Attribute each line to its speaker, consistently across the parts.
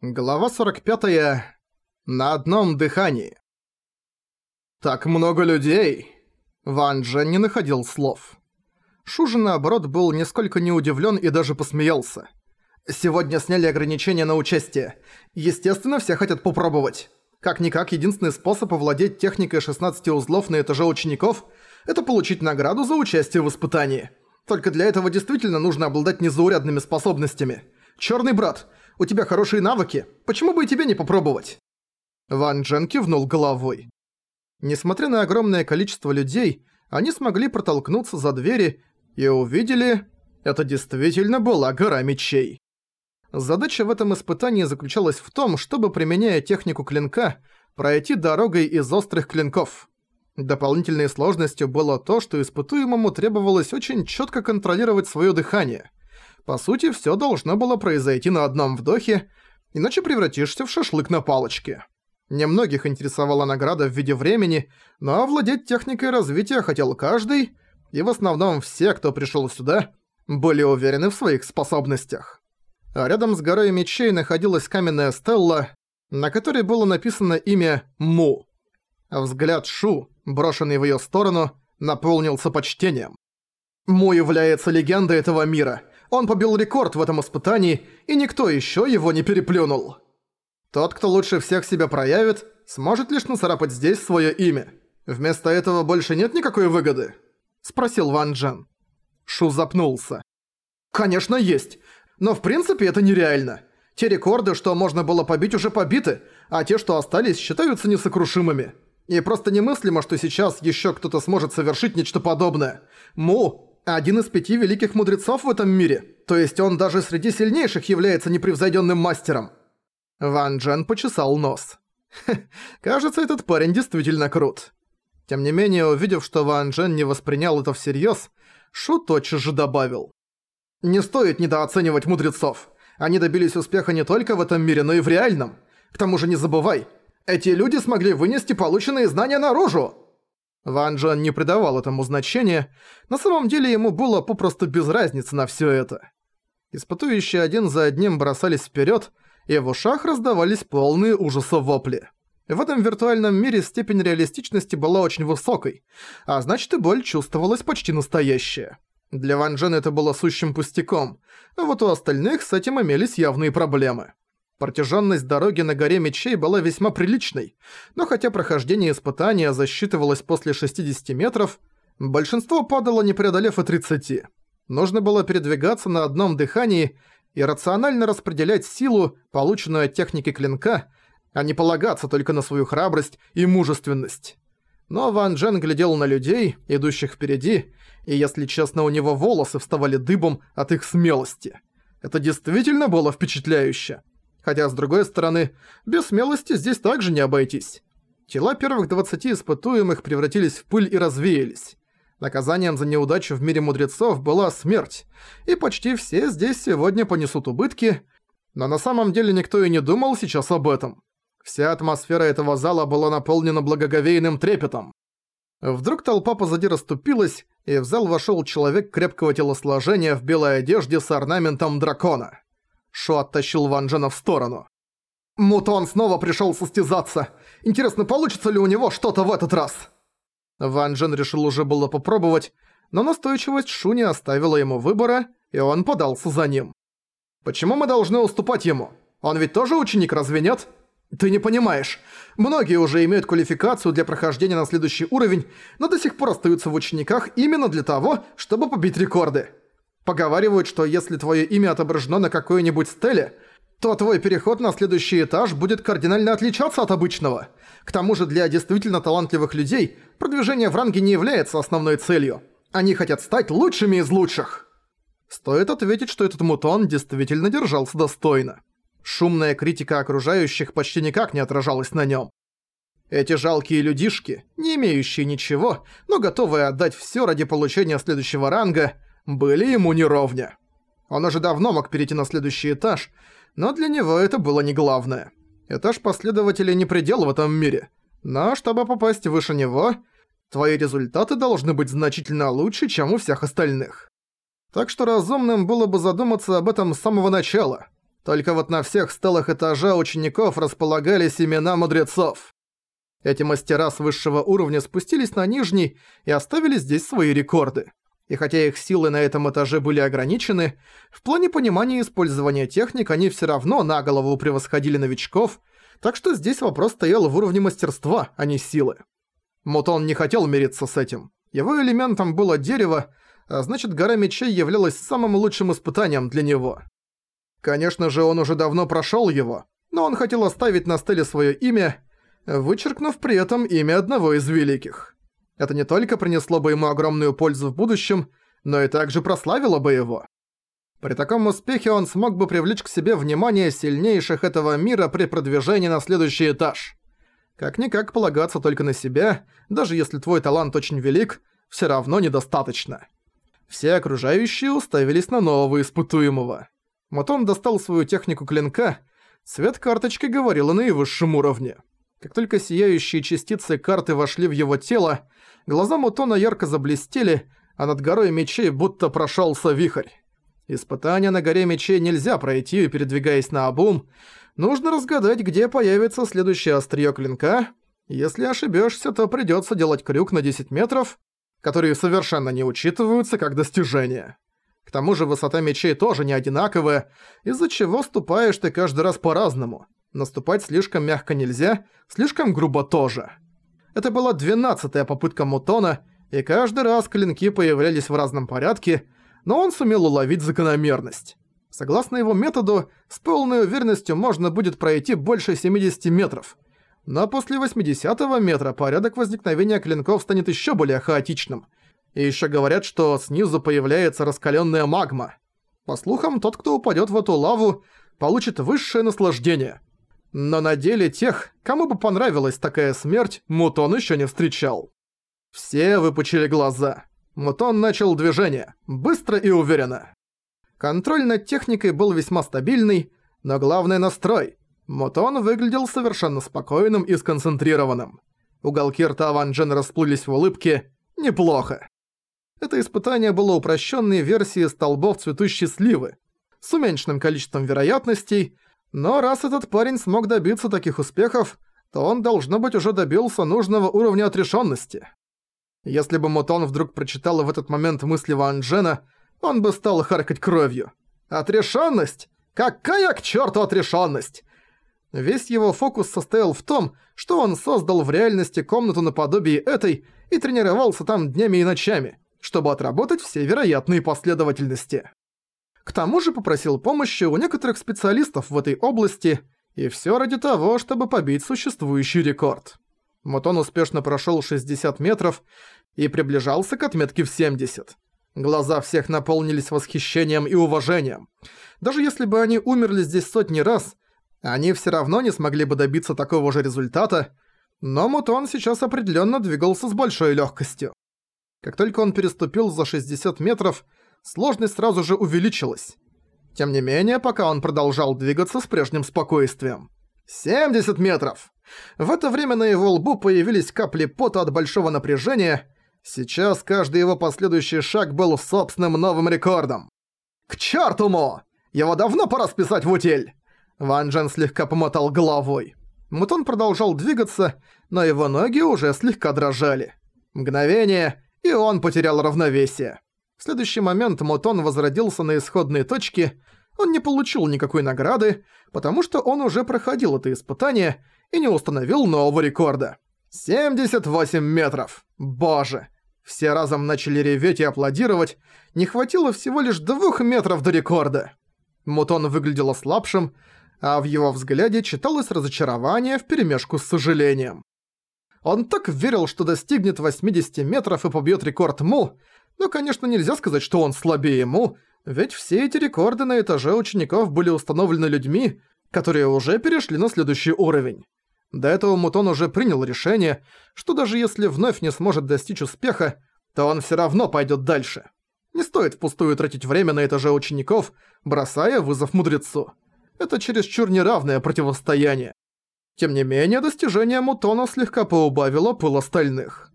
Speaker 1: Глава 45. На одном дыхании. «Так много людей!» Ван Джен не находил слов. Шу же, наоборот, был несколько не удивлен и даже посмеялся. «Сегодня сняли ограничения на участие. Естественно, все хотят попробовать. Как-никак, единственный способ овладеть техникой 16 узлов на этаже учеников – это получить награду за участие в испытании. Только для этого действительно нужно обладать незаурядными способностями. Чёрный брат – у тебя хорошие навыки, почему бы и тебе не попробовать?» Ван Джен кивнул головой. Несмотря на огромное количество людей, они смогли протолкнуться за двери и увидели... Это действительно была гора мечей. Задача в этом испытании заключалась в том, чтобы, применяя технику клинка, пройти дорогой из острых клинков. Дополнительной сложностью было то, что испытуемому требовалось очень четко контролировать свое дыхание. По сути, все должно было произойти на одном вдохе, иначе превратишься в шашлык на палочке. Немногих интересовала награда в виде времени, но овладеть техникой развития хотел каждый, и в основном все, кто пришел сюда, были уверены в своих способностях. А рядом с горой мечей находилась каменная стелла, на которой было написано имя Му. Взгляд Шу, брошенный в ее сторону, наполнился почтением. Му является легендой этого мира, он побил рекорд в этом испытании, и никто еще его не переплюнул. Тот, кто лучше всех себя проявит, сможет лишь нацарапать здесь свое имя. Вместо этого больше нет никакой выгоды?» – спросил Ван Джен. Шу запнулся. «Конечно есть, но в принципе это нереально. Те рекорды, что можно было побить, уже побиты, а те, что остались, считаются несокрушимыми. И просто немыслимо, что сейчас еще кто-то сможет совершить нечто подобное. Му один из пяти великих мудрецов в этом мире, то есть он даже среди сильнейших является непревзойденным мастером. Ван Джен почесал нос. кажется, этот парень действительно крут. Тем не менее, увидев, что Ван Джен не воспринял это всерьез, Шу тотчас же добавил. «Не стоит недооценивать мудрецов. Они добились успеха не только в этом мире, но и в реальном. К тому же не забывай, эти люди смогли вынести полученные знания наружу!» Ван Джен не придавал этому значения, на самом деле ему было попросту без разницы на всё это. Испытующие один за одним бросались вперёд, и в ушах раздавались полные ужаса вопли. В этом виртуальном мире степень реалистичности была очень высокой, а значит и боль чувствовалась почти настоящая. Для Ван Джена это было сущим пустяком, а вот у остальных с этим имелись явные проблемы. Протяженность дороги на горе мечей была весьма приличной, но хотя прохождение испытания засчитывалось после 60 метров, большинство падало не преодолев и 30. Нужно было передвигаться на одном дыхании и рационально распределять силу, полученную от техники клинка, а не полагаться только на свою храбрость и мужественность. Но Ван Джен глядел на людей, идущих впереди, и, если честно, у него волосы вставали дыбом от их смелости. Это действительно было впечатляюще. Хотя, с другой стороны, без смелости здесь также не обойтись. Тела первых 20 испытуемых превратились в пыль и развеялись. Наказанием за неудачу в мире мудрецов была смерть, и почти все здесь сегодня понесут убытки, но на самом деле никто и не думал сейчас об этом. Вся атмосфера этого зала была наполнена благоговейным трепетом. Вдруг толпа позади расступилась, и в зал вошел человек крепкого телосложения в белой одежде с орнаментом дракона. Шо оттащил Ван Джена в сторону. «Мутон снова пришёл состязаться. Интересно, получится ли у него что-то в этот раз?» Ван Джен решил уже было попробовать, но настойчивость Шу не оставила ему выбора, и он подался за ним. «Почему мы должны уступать ему? Он ведь тоже ученик, разве нет?» «Ты не понимаешь. Многие уже имеют квалификацию для прохождения на следующий уровень, но до сих пор остаются в учениках именно для того, чтобы побить рекорды. Поговаривают, что если твое имя отображено на какой-нибудь стеле, то твой переход на следующий этаж будет кардинально отличаться от обычного. К тому же для действительно талантливых людей продвижение в ранге не является основной целью. Они хотят стать лучшими из лучших. Стоит ответить, что этот мутон действительно держался достойно. Шумная критика окружающих почти никак не отражалась на нем. Эти жалкие людишки, не имеющие ничего, но готовые отдать все ради получения следующего ранга – были ему неровня. Он уже давно мог перейти на следующий этаж, но для него это было не главное. Этаж последователей не предел в этом мире. Но чтобы попасть выше него, твои результаты должны быть значительно лучше, чем у всех остальных. Так что разумным было бы задуматься об этом с самого начала. Только вот на всех стелах этажа учеников располагались имена мудрецов. Эти мастера с высшего уровня спустились на нижний и оставили здесь свои рекорды. И хотя их силы на этом этаже были ограничены, в плане понимания использования техник они всё равно на голову превосходили новичков, так что здесь вопрос стоял в уровне мастерства, а не силы. Мутон не хотел мириться с этим. Его элементом было дерево, а значит гора мечей являлась самым лучшим испытанием для него. Конечно же, он уже давно прошёл его, но он хотел оставить на стеле своё имя, вычеркнув при этом имя одного из великих. Это не только принесло бы ему огромную пользу в будущем, но и также прославило бы его. При таком успехе он смог бы привлечь к себе внимание сильнейших этого мира при продвижении на следующий этаж. Как-никак полагаться только на себя, даже если твой талант очень велик, всё равно недостаточно. Все окружающие уставились на нового испытуемого. Мотон достал свою технику клинка, цвет карточки говорил о наивысшем уровне. Как только сияющие частицы карты вошли в его тело, глаза Мутона ярко заблестели, а над горой мечей будто прошелся вихрь. Испытания на горе мечей нельзя пройти, передвигаясь на обум. Нужно разгадать, где появится следующее острие клинка. Если ошибешься, то придется делать крюк на 10 метров, которые совершенно не учитываются как достижение. К тому же высота мечей тоже не одинаковая, из-за чего ступаешь ты каждый раз по-разному. Наступать слишком мягко нельзя, слишком грубо тоже. Это была двенадцатая попытка Мутона, и каждый раз клинки появлялись в разном порядке, но он сумел уловить закономерность. Согласно его методу, с полной уверенностью можно будет пройти больше 70 метров. Но после 80 метра порядок возникновения клинков станет еще более хаотичным. И еще говорят, что снизу появляется раскаленная магма. По слухам, тот, кто упадет в эту лаву, получит высшее наслаждение – но на деле тех, кому бы понравилась такая смерть, Мутон еще не встречал. Все выпучили глаза. Мутон начал движение, быстро и уверенно. Контроль над техникой был весьма стабильный, но главное настрой. Мутон выглядел совершенно спокойным и сконцентрированным. Уголки рта Ван Джен расплылись в улыбке. Неплохо. Это испытание было упрощенной версией столбов цветущей сливы, с уменьшенным количеством вероятностей, но раз этот парень смог добиться таких успехов, то он, должно быть, уже добился нужного уровня отрешенности. Если бы Мутон вдруг прочитал в этот момент мысли Ван Джена, он бы стал харкать кровью. Отрешенность? Какая к черту отрешенность? Весь его фокус состоял в том, что он создал в реальности комнату наподобие этой и тренировался там днями и ночами, чтобы отработать все вероятные последовательности. К тому же попросил помощи у некоторых специалистов в этой области, и всё ради того, чтобы побить существующий рекорд. Мотон успешно прошёл 60 метров и приближался к отметке в 70. Глаза всех наполнились восхищением и уважением. Даже если бы они умерли здесь сотни раз, они всё равно не смогли бы добиться такого же результата, но Мутон сейчас определённо двигался с большой лёгкостью. Как только он переступил за 60 метров, сложность сразу же увеличилась. Тем не менее, пока он продолжал двигаться с прежним спокойствием. 70 метров! В это время на его лбу появились капли пота от большого напряжения. Сейчас каждый его последующий шаг был собственным новым рекордом. «К черту Мо! Его давно пора списать в утиль!» Ван Джен слегка помотал головой. Мутон продолжал двигаться, но его ноги уже слегка дрожали. Мгновение, и он потерял равновесие. В следующий момент Мотон возродился на исходной точке, он не получил никакой награды, потому что он уже проходил это испытание и не установил нового рекорда. 78 метров! Боже! Все разом начали реветь и аплодировать, не хватило всего лишь двух метров до рекорда. Мутон выглядел ослабшим, а в его взгляде читалось разочарование вперемешку с сожалением. Он так верил, что достигнет 80 метров и побьет рекорд Му, но, конечно, нельзя сказать, что он слабее ему, ведь все эти рекорды на этаже учеников были установлены людьми, которые уже перешли на следующий уровень. До этого Мутон уже принял решение, что даже если вновь не сможет достичь успеха, то он все равно пойдет дальше. Не стоит впустую тратить время на этаже учеников, бросая вызов мудрецу. Это чересчур неравное противостояние. Тем не менее, достижение Мутона слегка поубавило пыл остальных.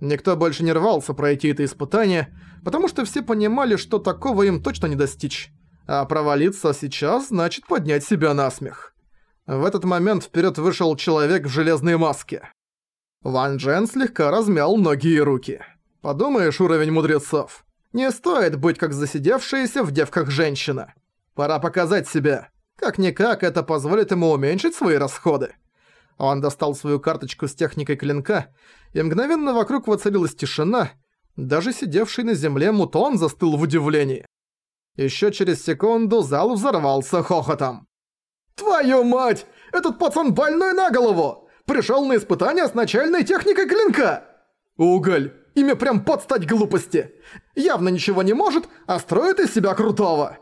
Speaker 1: Никто больше не рвался пройти это испытание, потому что все понимали, что такого им точно не достичь. А провалиться сейчас значит поднять себя на смех. В этот момент вперед вышел человек в железной маске. Ван Джен слегка размял ноги и руки. Подумаешь, уровень мудрецов. Не стоит быть как засидевшаяся в девках женщина. Пора показать себя. Как-никак это позволит ему уменьшить свои расходы. Он достал свою карточку с техникой клинка, и мгновенно вокруг воцарилась тишина, даже сидевший на земле мутон застыл в удивлении. Ещё через секунду зал взорвался хохотом. «Твою мать! Этот пацан больной на голову! Пришёл на испытание с начальной техникой клинка!» «Уголь! Имя прям под стать глупости! Явно ничего не может, а строит из себя крутого!»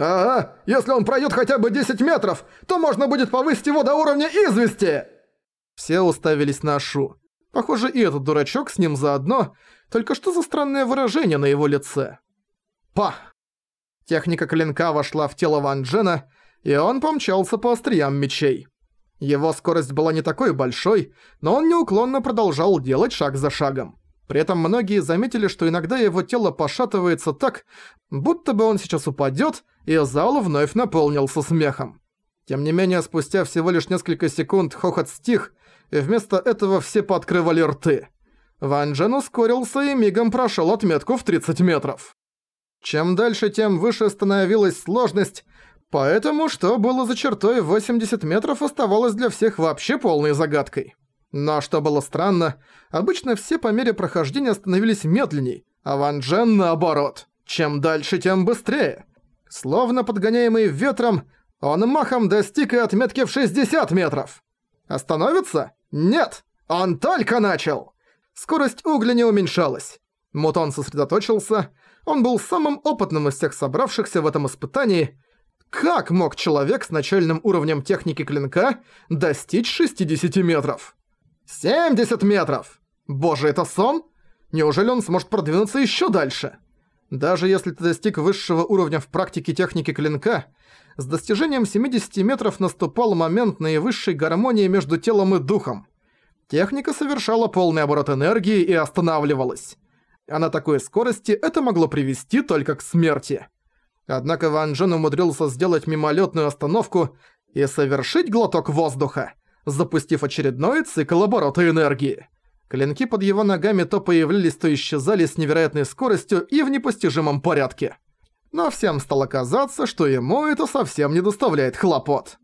Speaker 1: «Ага, если он пройдет хотя бы 10 метров, то можно будет повысить его до уровня извести!» Все уставились на Шу. Похоже, и этот дурачок с ним заодно, только что за странное выражение на его лице? Па! Техника клинка вошла в тело Ван Джена, и он помчался по остриям мечей. Его скорость была не такой большой, но он неуклонно продолжал делать шаг за шагом. При этом многие заметили, что иногда его тело пошатывается так, будто бы он сейчас упадет, и зал вновь наполнился смехом. Тем не менее, спустя всего лишь несколько секунд хохот стих, и вместо этого все пооткрывали рты. Ван Джен ускорился и мигом прошел отметку в 30 метров. Чем дальше, тем выше становилась сложность, поэтому что было за чертой 80 метров оставалось для всех вообще полной загадкой. Но что было странно, обычно все по мере прохождения становились медленней, а Ван Джен наоборот. Чем дальше, тем быстрее. Словно подгоняемый ветром, он махом достиг и отметки в 60 метров. Остановится? Нет! Он только начал! Скорость угля не уменьшалась. Мутон сосредоточился. Он был самым опытным из всех собравшихся в этом испытании. Как мог человек с начальным уровнем техники клинка достичь 60 метров? 70 метров! Боже, это сон? Неужели он сможет продвинуться еще дальше? Даже если ты достиг высшего уровня в практике техники клинка, с достижением 70 метров наступал момент наивысшей гармонии между телом и духом. Техника совершала полный оборот энергии и останавливалась. А на такой скорости это могло привести только к смерти. Однако Ван Джен умудрился сделать мимолетную остановку и совершить глоток воздуха, запустив очередной цикл оборота энергии. Клинки под его ногами то появлялись, то исчезали с невероятной скоростью и в непостижимом порядке. Но всем стало казаться, что ему это совсем не доставляет хлопот.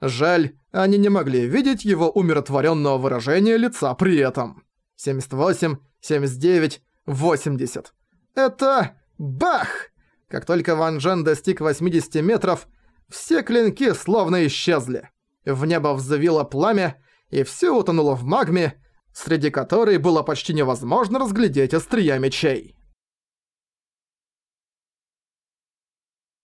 Speaker 1: Жаль, они не могли видеть его умиротворенного выражения лица при этом. 78, 79, 80. Это... Бах! Как только Ван Джен достиг 80 метров, все клинки словно исчезли. В небо взвило пламя, и все утонуло в магме, среди которой было почти невозможно разглядеть острия мечей.